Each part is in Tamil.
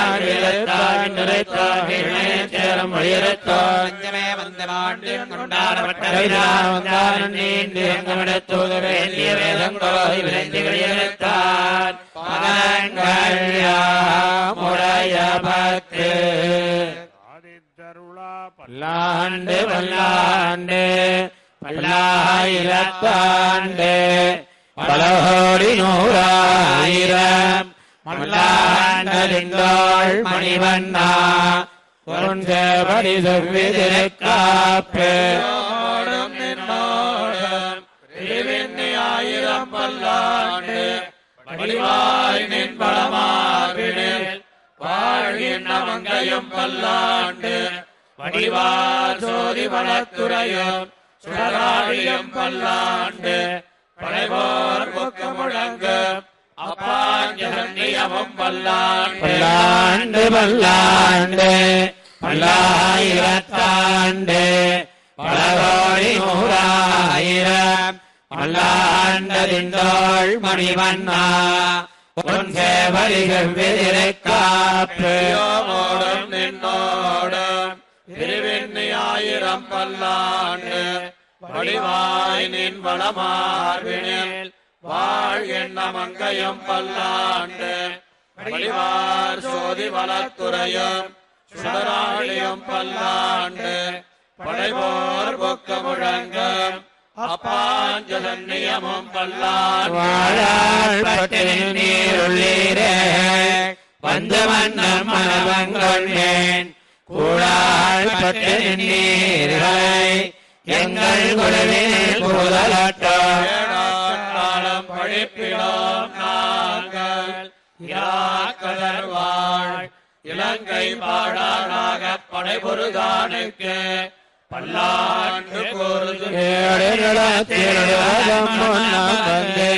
இழத்தான் இழத்தான் நிறைத்தான் இணையத்தேரம் வழியறுத்தான் அஞ்சமே வந்த மாண்டியம் கொண்டாடப்பட்டவைதான் பல்லாண்டு பல்லாண்டு பல்லாயிரத்தாண்டு பல நூறாயிரம். மல்லா மல்லாண்டலிந்தோள் மணிவண்ணா. பொருஞ்சபடி செவ்விதிரை காப்பு. ஓடும் ஆயிரம் பல்லாண்டு வடிவாய் நின் பலமாவினில் வாழ்கின்ற மங்கையும் பல்லாண்டு வடிவார் சோதி வளத்துறையும் சுடராடியும் பல்லாண்டு படைவோர் கொக்க அப்பாஞ்சகன்னியமும் பல்லாண்டு பல்லாண்டு பல்லாயிரத்தாண்டு. பல கோடி நூறாயிரம். பல்லாண்டதிந்தோள் மணிவண்ணா. உன் சேவரிகள் விதிரை காப்பு ஓடும் நின்னோடும் திருவெண்ணி ஆயிரம் பல்லாண்டு. வடிவாய் நின் வளமார்பினில் வாழ் வாழ்கின்ற மங்கையும் பல்லாண்டு. வழிவார் சோதி வளத்துறையும் சுடராளியும் பல்லாண்டு. படைவோர் பொக்க முழங்கும் அப்பாஞ்சலன்னியமும் பல்லாண்டு. வாழாள் பட்டு நீருள்ளீரே வந்து மன்னம் மனவங்கொண்டேன் கூழாள் பட்டு நீர்களை எங்கள் குழுவில் கூதலட்டம் இலங்கை பாடானாக படைபொருகானுக்கு பல்லாண்டு வந்து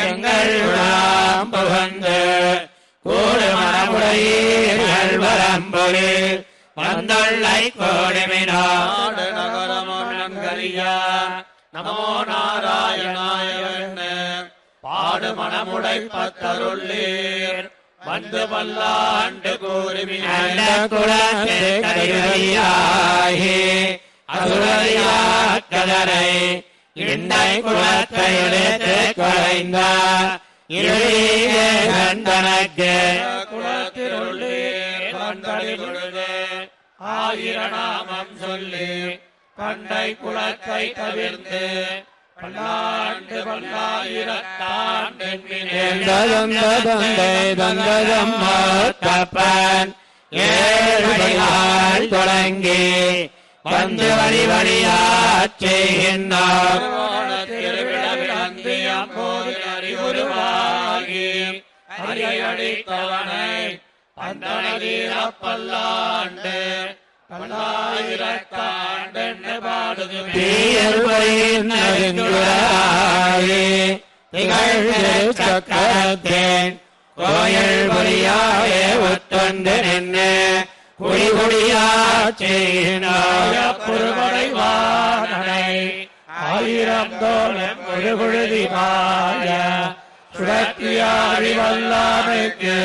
எங்கள் புகந்து கூடு மனமுடையீர்கள் வரம்பொழி வந்தொல்லை கோடிமினோ நாடு நகரமும் நன்கரியா நமோ நாராயணாய பாடு மனமுடை பத்தருள்ளீர் வந்து பல்லாண்டு கூறுமின் குலத்தை கருவியாகி அசுரதியாக்கதரை இன்னை குலத்தை எடுத்து குறைந்த இருளீரே கண்டனக்கு குலத்திருள்ளே பொழுது ஆயிரநாமம் சொல்லி கண்டை குலத்தை தவிர்த்து பல்லாண்டு பல்லாயிரத்தாண்டு தந்தை தந்ததம் தப்பன் ஏழு தொடங்கி வந்து வழி வழியாச் செய்கின்றார். அறிவுருவாகி அரியடித்தவனை பல்லாண்டு பல்லாயிரத்தாண்டு பாடுது தீயர்வழியாயே திகழ்கிற சக்கரத்தேன். கோயில் பொறியாயே ஒத்தொண்டு நின்று குடி குடியா செய்யினாய புறமடைவானை ஆயிரம் தோழம் ஒரு பொழுதிமாய சுடத்தியாரி வல்லாமைக்கு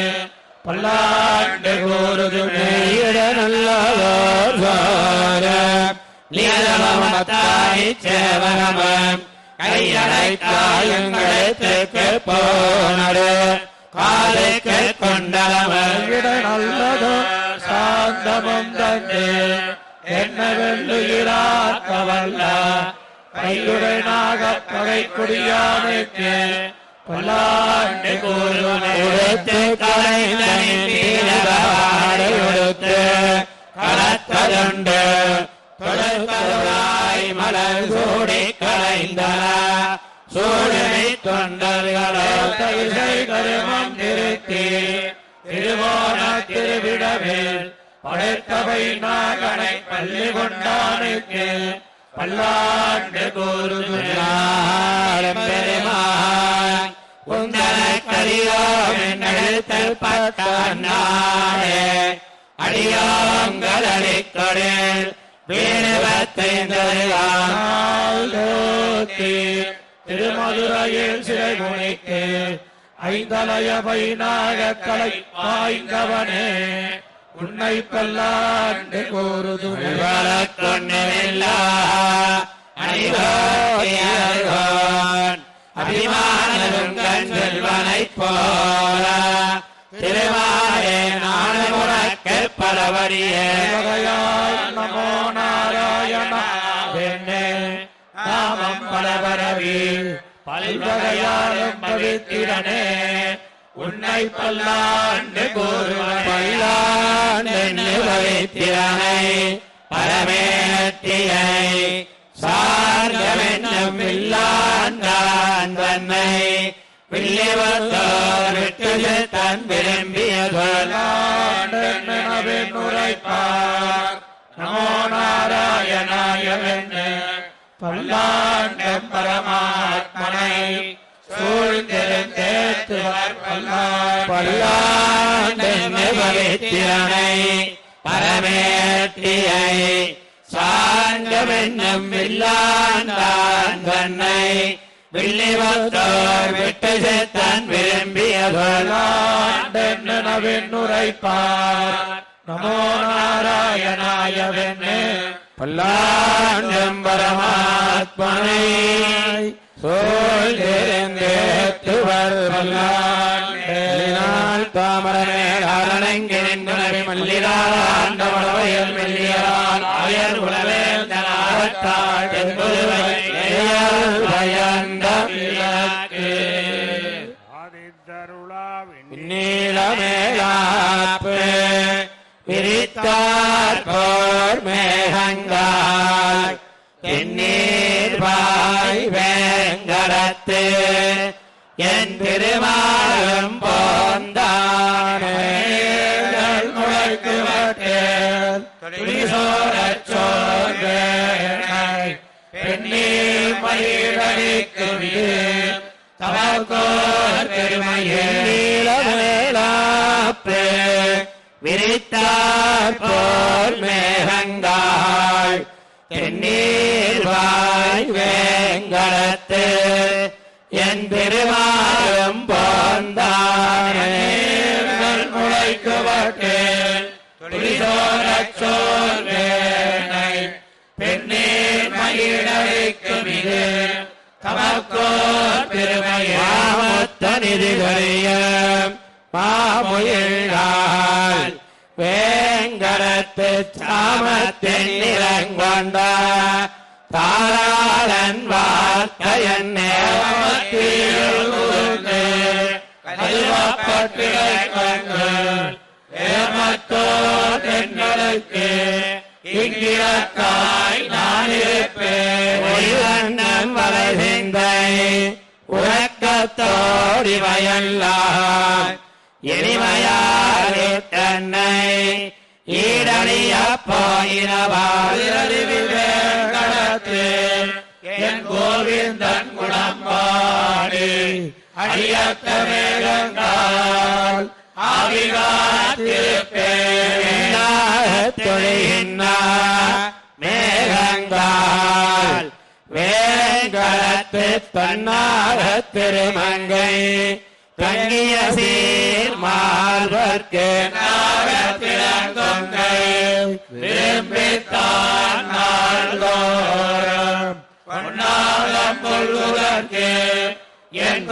பல்லாண்டு கூறுது நெய்யிட நல்லதோர் சார நீலமத்தாய் கையடைத்தாயங்களுக்கு போனடு காலைக்கு கொண்டலமன் நல்லதோ அண்டமும் தந்து. என்ன பகை குடியானுக்கு பல்லாண்டு கூறுவனே உடுத்து கலத்ததுண்டு. தொடுத்தருளாய் மலர் சூடி கலைந்தன. சூழனை தொண்டர்களோ இசை கருமம் நிறுத்தி திருவோண திருவிடவில் படைத்தவை நாகனை பள்ளி கொண்டானுக்கு பல்லாண்டு பெருமான் குந்தன கரியோம் அடியோங்கள் அடிக்கொடில் திருமதுரையில் சிறை முனைக்கு ஐந்தலய வைநாகத்தலை பாய்ந்தவனே. உன்னை பல்லாண்டு கூறுதுமே கொண்டில்லா அணிவோன் அபிமானரும் செல்வனை போல. திருவாரே நான் உனக்கு பலவரியே நமோ நாராயண. நாமம் பலவரவி பல்வகையாலும் பவித்திரனே உன்னை பல்லாண்டு கூறுவன் பல்லாண்டு வைத்திரனை பரமேத்தியை சார்ந்தவென்னும் இல்லாண்டான் தன்னை வில்லிவத்தோர் விட்டு தன் விரும்பிய உரைப்பார் நமோ நாராயணாயவென்னு பல்லாண்டம் பரமாத்மனை சூழ்ந்திருந்தேத்துவர் பல்லாண்டு. பல்லாண்டு பவித்திரனை வில்லான் சார்ந்தவென்னும் இல்லாண்டான் தன்னை வில்லிவத்தோர் விட்டு செத்தன் விரும்பிய சொல் பல்லாண்டெனவின் உரைப்பார் நமோ நாராயணாயவென்னு பல்லாண்டும் பரமாத்மனை சூழ்ந்திருந்தேத்துவர் பல்லாண்டினால் தாமரமேல் அரணங்கிருந்தனவி மல்லிராண்டவளவையல் மெல்லியான் ஆயர் உளவே நீளமேலாப்பு விரித்தார் போர் மேகங்கால் தென்னீர் வாய் வேங்கடத்து என் திருமாலும் போந்தானே. முளைக்கு பெண்ணீர் மயிரடிக்கு வீர் தமக்கோர் விரித்தார் போர் தென்னீர் வாய் வேங்கடத்து என் போந்தானே முளைக்கு தமக்கோர் பெருமையே மாமத்த சாமத்தின் நிறங்கொண்ட தாராளன் வார்த்தையன் நேமத்தில் ஊர்ந்து நான் இருப்பேன் வர உறக்கத்தோடி வயல்லார் எளிமையாரே தன்னை ஈடழிய போயினவார் வேங்கடத்து என் கோவிந்தன் குணம்பாடி. அடியத்த வேகங்கால் ஆவிகாத்திருப்பேன். தொழின்னா வேங்கடத்து தன்னாக திருமங்கை தங்கிய சீர் மால்வர்க்கு நாகத்திலங்கொங்கை. விரும்பித்தான் நாள்தோறும் பொன்னாலம் கொள்வதற்கு என்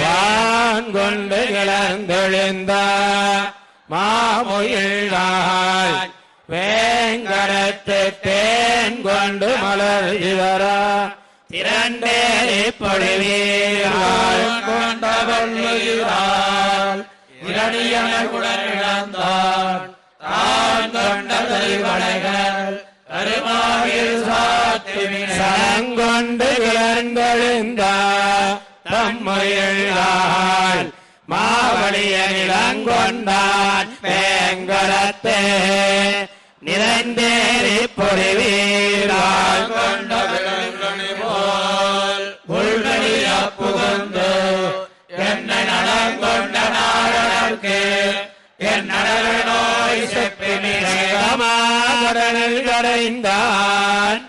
வான் கொண்டு கிளந்தெழுந்த மாமுயில்கால் வேங்கடத்து தேன் கொண்டு மலர் இவரா. திரண்டேறி பொழிவீர்கள் கொண்டவள்ளுகிறாள். இரணியனுடன் இழந்தான் தான் கொண்ட தெய்வனைகள் கருமாவில் சாத்துவின. சலங்கொண்டு வேங்கடத்தே. நிறைந்தேறி பொறிவீர்கள் கொண்ட விலங்கணி போல் உள்வழிய புகுந்து என்னை நலங்கொண்ட நாரணர்க்கு என் நடன நோய் செப்பினே கடலில் கரைந்தான்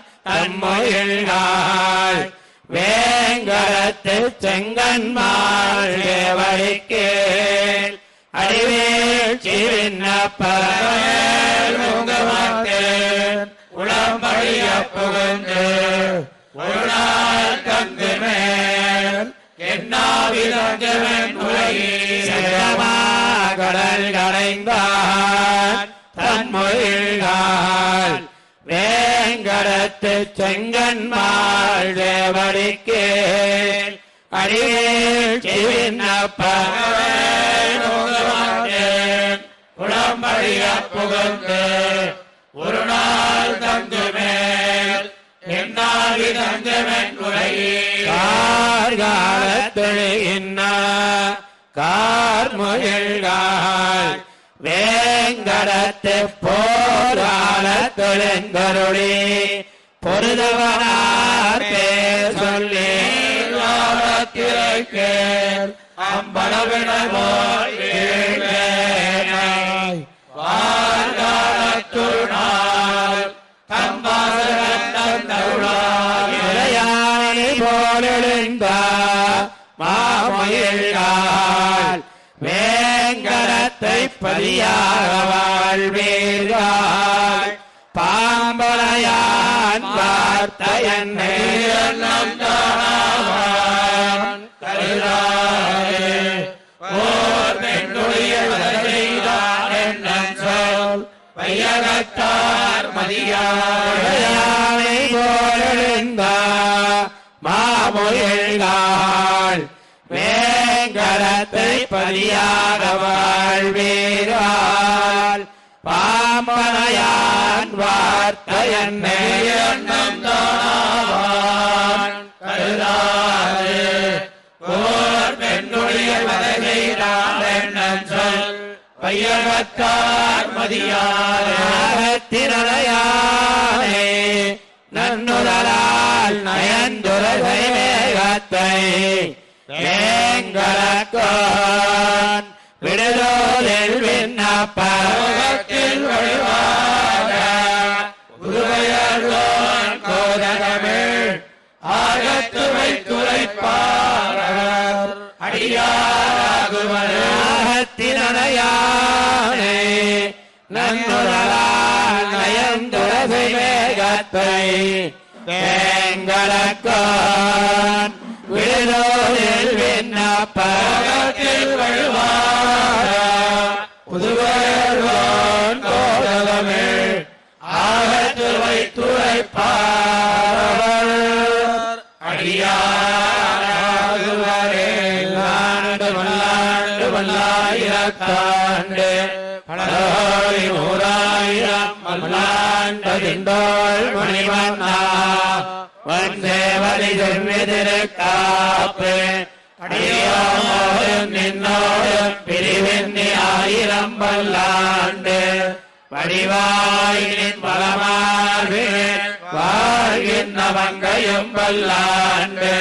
வேங்கரத்து செங்கன்மாள் வழிக்கேள் அடிவேட்சி விண்ணப்பேல் உளம்படிய புகுந்து ஒரு நாள் தங்கு மேல் என்னாவிதங்கவன் உலகில் கடைந்தான் தன்மொழிகால் வேங்கடத்து செங்கன்மாள் தேவடிக்கே அடிவேல் விண்ணப்பேல் உளம்படிய புகுந்து ஒரு நாள் தங்கு மேல் என்னாவிதங்கவன் உலகில் கார்காலத்தொழுகின்ற கார்முகில்கால் வேங்கடத்து போரால தொழுந்தருளி பொருதவனார் பேர் சொல்லி. வீழ்வேனாய் வாழ்காலத்துள் நாள் தம்பாசகன் தந்தருளாய் இளையானை போலெழுந்த மாமயில்கால் வேங்கடத்தை பதியாக வாழ்வீர்கள் பாம்பலையான் பார்த்த என்னை வையகத்தார் மதியார் இளையானை போலெழுந்த மாமொழிகள் வேங்கடத்தை பதியாக வாழ்வீர்கள் பாம்பனையான் வார்த்தை என்னை எண்ணம் தானாவான். கருதா சொல் வையகத்தார் நன்னுதலால் நயந்துரை வேகத்தை வேங்கடக்கோன் விடுதோலில் விண்ணப்பத்தில் வழிவாக உருவையர்கோன் கோதகமிழ். ஆகத்து வைத்துரைப்பார் அடியார் திரளையானே நன்னுதலால் நயந்துரை வேகத்தை வேங்கடக்கோன். விடுதோலில் விண்ணப்பம் உலகத்தில் வழிவாக புதுவையர்கோன் கோதகமிழ் ஆகத்து ஆயிரத்தாண்டு. பலகோடி நூறாயிரம் மல்லாண்டதிந்தோள் மணிவண்ணா வந்தேவலி செவ்விதிருக்காப்பு அடியோடும் நின்னோடும் பிரிவெண்ணி ஆயிரம் பல்லாண்டு வடிவாயின் பலமாறு வாழ்கின்ற மங்கையும் பல்லாண்டு.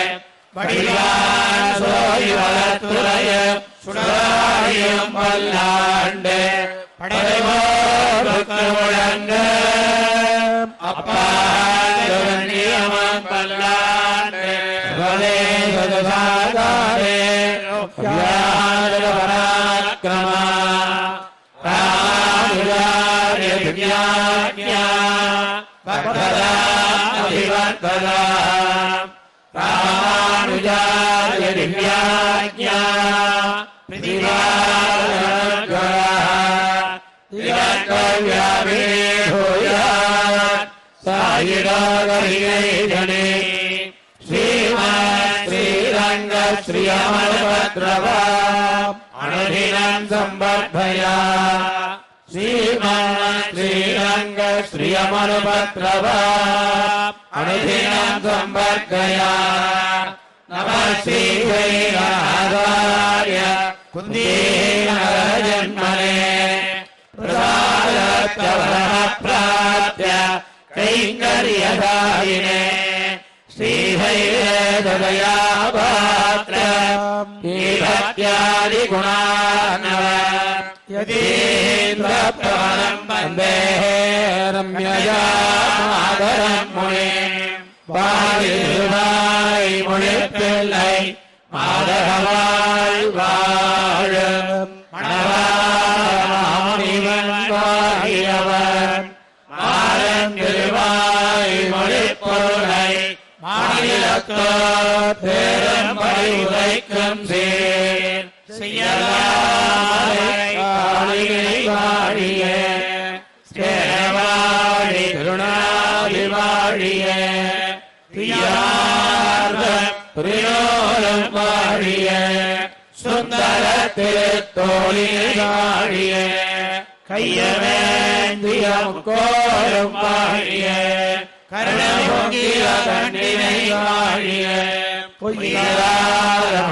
வடிவான் சோய் வளத்துறையும் சுடாரியும் பல்லாண்டு படைவோருக்கு முழங்கு அப்பாநியமம் பல்லாண்டு பலே சதுசாகாரே பராக்கிரமா गिरागहिरैधने श्रीमान् श्रीरङ्गश्रियमलभद्रव अणधिरम् सम्बद्धया श्री अमर अणधिरम् सम्बद्धया नमः श्रीवैराधार्य कुन्देनजन्मने प्रदाय प्राप्य। कैङ्कर्यदायिने श्रीहैरेदया पात्र भक्त्यादिगुणानव यदीन्द्रप्रवरम् वन्दे रम्यया मादरम् मुने வாழிவாய் மொழிப்பிள்ளை மாதகவாய் வாழ மாநிலத்தோ பெரும்படி உதைக்கும் சீர். செய்யலாய் காளிகை சேரவாழி திருநாளி வாழியே பிரியோரம் வாழிய சுந்தர திருத்தோழி வாழிய கையவேந்திய கோரும் வாழிய கருணை பொங்கிய கண்ணினை வாழிய பொய்யாரி